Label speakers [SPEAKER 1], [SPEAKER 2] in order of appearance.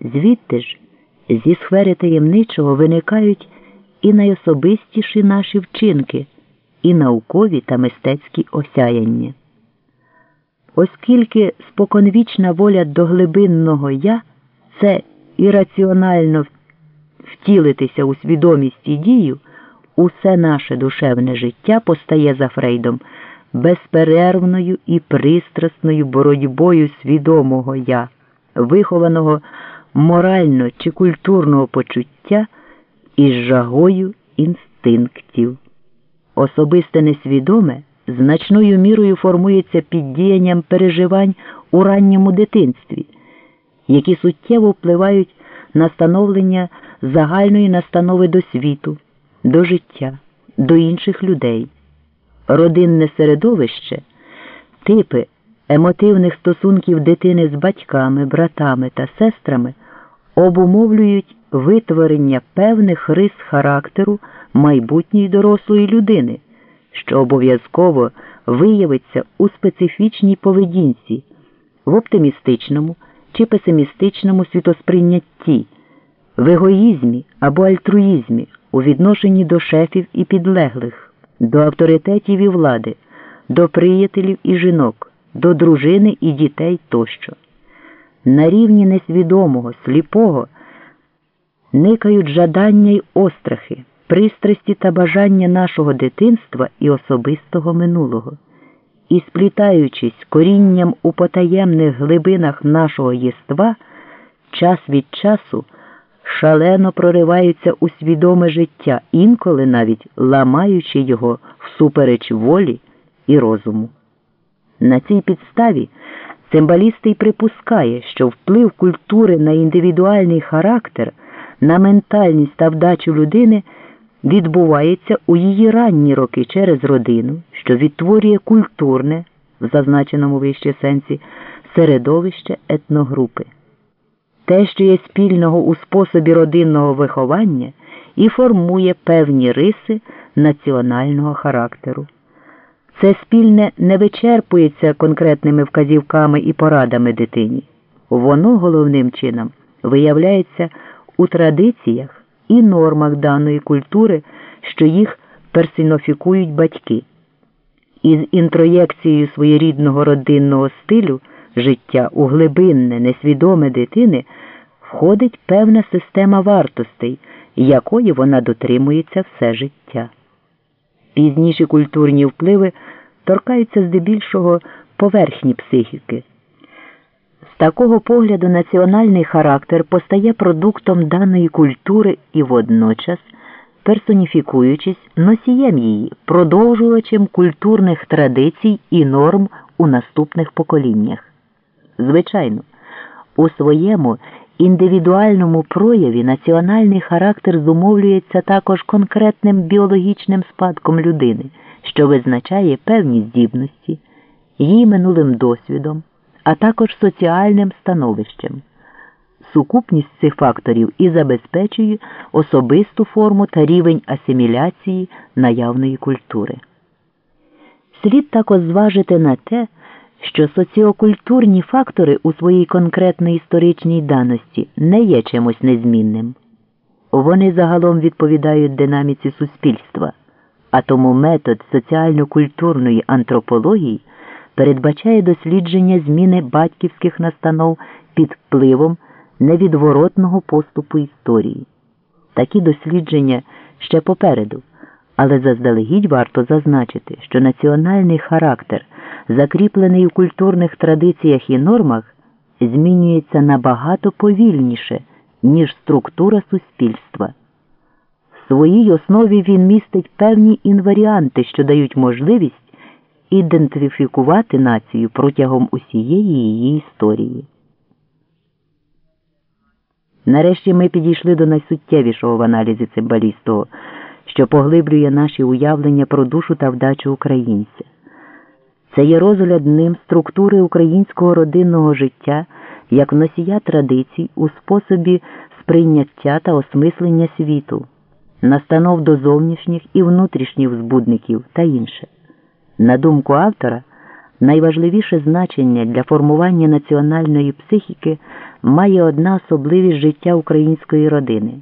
[SPEAKER 1] Звідти ж, зі сфери таємничого виникають і найособистіші наші вчинки, і наукові та мистецькі осяяння. Оскільки споконвічна воля до глибинного я це ірраціонально втілитися у свідомість і дію, усе наше душевне життя постає за Фрейдом безперервною і пристрасною боротьбою свідомого я, вихованого морально чи культурного почуття із жагою інстинктів. Особисте несвідоме значною мірою формується під діянням переживань у ранньому дитинстві, які суттєво впливають на становлення загальної настанови до світу, до життя, до інших людей. Родинне середовище, типи емотивних стосунків дитини з батьками, братами та сестрами обумовлюють витворення певних рис характеру майбутньої дорослої людини, що обов'язково виявиться у специфічній поведінці, в оптимістичному чи песимістичному світосприйнятті, в егоїзмі або альтруїзмі у відношенні до шефів і підлеглих, до авторитетів і влади, до приятелів і жінок, до дружини і дітей тощо. На рівні несвідомого, сліпого никають жадання й острахи, пристрасті та бажання нашого дитинства і особистого минулого, і сплітаючись корінням у потаємних глибинах нашого єства, час від часу шалено прориваються у свідоме життя, інколи навіть ламаючи його всупереч волі і розуму. На цій підставі цимбаліст й припускає, що вплив культури на індивідуальний характер, на ментальність та вдачу людини відбувається у її ранні роки через родину, що відтворює культурне, в зазначеному вище сенсі, середовище етногрупи. Те, що є спільного у способі родинного виховання, і формує певні риси національного характеру. Це спільне не вичерпується конкретними вказівками і порадами дитині. Воно головним чином виявляється у традиціях і нормах даної культури, що їх персоніфікують батьки. Із інтроєкцією своєрідного родинного стилю життя у глибинне, несвідоме дитини входить певна система вартостей, якої вона дотримується все життя. Пізніші культурні впливи торкаються здебільшого поверхні психіки. З такого погляду національний характер постає продуктом даної культури і водночас, персоніфікуючись носієм її, продовжувачем культурних традицій і норм у наступних поколіннях. Звичайно, у своєму індивідуальному прояві національний характер зумовлюється також конкретним біологічним спадком людини, що визначає певні здібності, її минулим досвідом, а також соціальним становищем. Сукупність цих факторів і забезпечує особисту форму та рівень асиміляції наявної культури. Слід також зважити на те, що соціокультурні фактори у своїй конкретній історичній даності не є чимось незмінним. Вони загалом відповідають динаміці суспільства, а тому метод соціально-культурної антропології передбачає дослідження зміни батьківських настанов під впливом невідворотного поступу історії. Такі дослідження ще попереду, але заздалегідь варто зазначити, що національний характер закріплений у культурних традиціях і нормах, змінюється набагато повільніше, ніж структура суспільства. В своїй основі він містить певні інваріанти, що дають можливість ідентифікувати націю протягом усієї її історії. Нарешті ми підійшли до найсуттєвішого в аналізі цимбалістого, що поглиблює наші уявлення про душу та вдачу українця. Це є розгляд ним структури українського родинного життя як носія традицій у способі сприйняття та осмислення світу, настанов до зовнішніх і внутрішніх збудників та інше. На думку автора, найважливіше значення для формування національної психіки має одна особливість життя української родини.